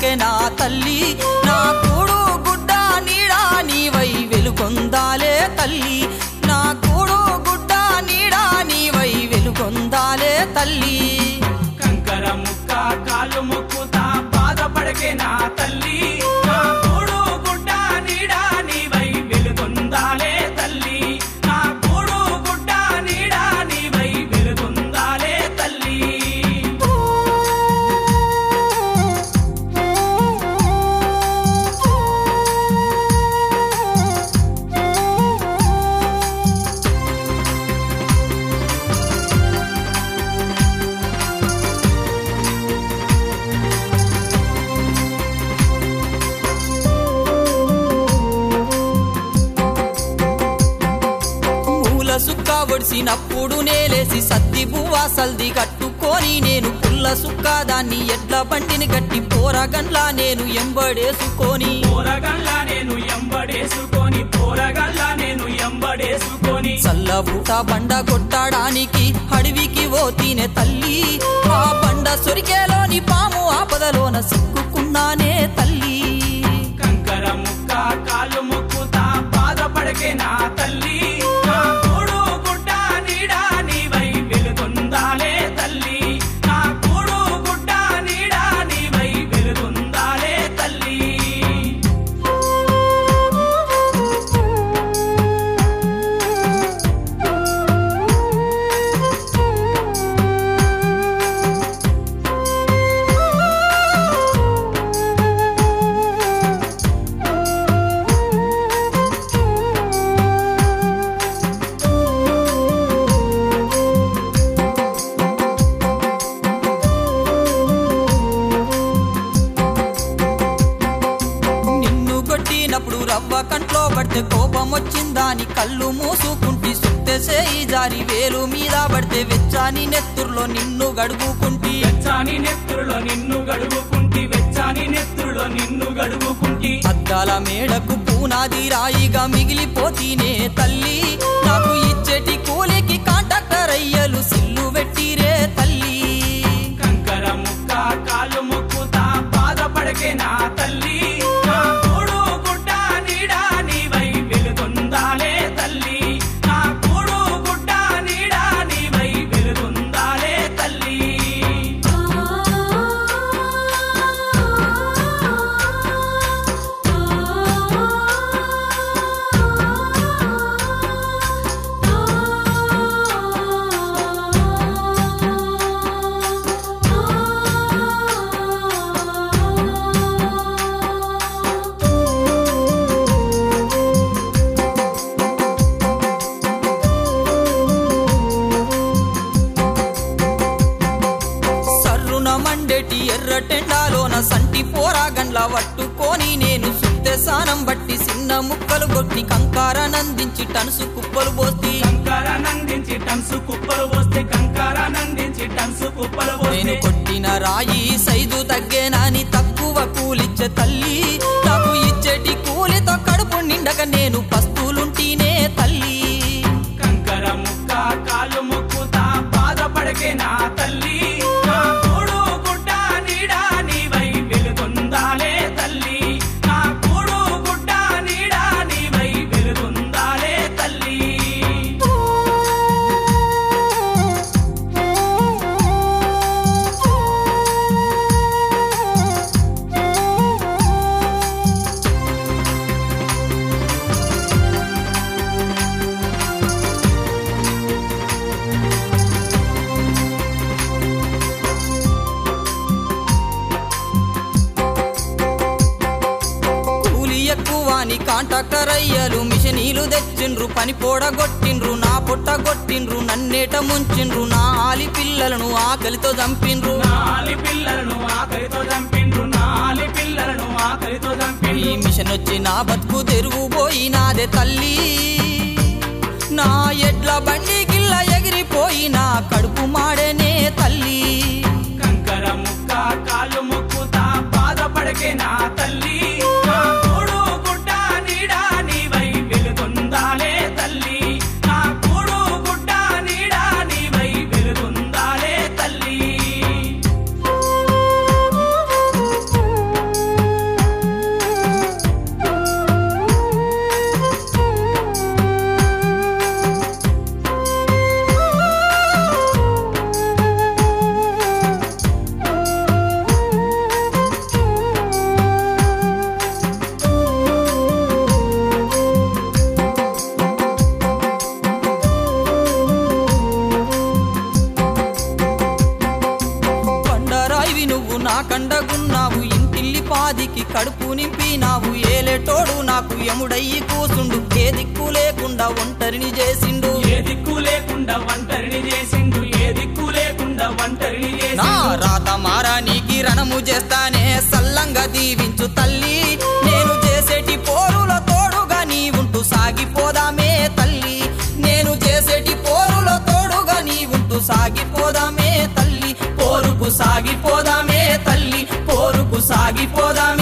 అందుకే నా తల్లి. నా కూడు గుడ్డ నీడా నీవై వెలుగొందాలే తల్లి. నా కూడు గుడ్డ నీడా నీవై వెలుగొందాలే తల్లి. కంకర ముక్క కాలు ముక్కుతా బాధపడకే నా తల్లి. ఒడిసినప్పుడు నేలేసి సద్ది బువ్వా సల్ది కట్టుకొని నేను పుల్ల సుక్క దాన్ని ఎడ్ల బండిని గట్టి పోరగన్లా నేను ఎంబడేసుకొని. పోరగల్లా నేను ఎంబడేసుకొని పోరగల్లా నేను ఎంబడేసుకొని. చల్లబుట బండ కొట్టడానికి అడవికి ఓతీనే తల్లి. ఆ బండ సొరికేలోని పాము ఆపదలోన సిక్కుకున్నానే తల్లి. వచ్చిందాని కళ్ళు మూసుకుంటి సుత్తెసే ఈ జారి వేలు మీద పడితే వెచ్చాని నెత్తుర్లో నిన్ను గడుగుకుంటి వెచ్చాని నెత్తురులో నిన్ను గడువుకుంటి వెచ్చాని నెత్తురులో నిన్ను గడువుకుంటి అద్దాల మేడకు పూనాది రాయిగా మిగిలిపోతీనే తల్లి నాకు సర్రున మండేటి ఎర్రటెండాలోన సంటి పోరాగండ్ల పట్టుకొని నేను సుత్తె సానం బట్టి చిన్న ముక్కలు కొట్టి కంకారనందించి టనుసు కుప్పలు పోస్తి. కంకరానందించి టన్సు కుప్పలు పోస్తే కంకరానందించి టన్సు కుప్పలు నేను కొట్టిన రాయి సైజు తగ్గేనాని తక్కువ కూలిచ్చే తల్లి. నాకు ఇచ్చేటి కూలితో కడుపు నిండక నేను ఎక్కువాని కాంట్రాక్టర్ అయ్యలు మిషనీలు తెచ్చిండ్రు పని పోడగొట్టిండ్రు నా పుట్ట కొట్టిండ్రు నన్నేట ముంచిండ్రు నా ఆలి పిల్లలను ఆకలితో చంపిండ్రు. ఈ మిషన్ వచ్చి నా బతుకు తెరువు పోయినాదే తల్లి. నా ఎడ్ల బండి గిల్ల ఎగిరిపోయినా కడుపు మాడేనే పాదికి కడుపు నింపినావు. ఏలేటోడు నాకు యముడయ్యి కూసుండు. ఏ దిక్కు లేకుండా ఒంటరిని చేసిండు. ఏ దిక్కు లేకుండా ఒంటరిని చేసిండు. ఏ దిక్కు లేకుండా ఒంటరిని నా రాత మారానికి రణము చేస్తానే. సల్లంగా దీవించు తల్లి. నేను చేసేటి పోరుల తోడుగా నీ ఉంటూ సాగిపోదామే తల్లి. నేను చేసేటి పోరుల తోడుగా నీ ఉంటూ సాగిపోదామే తల్లి. పోరుకు సాగిపోదామే తల్లి. పోరుకు సాగిపోదామే